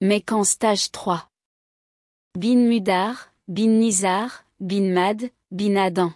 mais qu'en stage 3. Bin Mudar, Bin Nizar, Bin Mad, Bin Adam.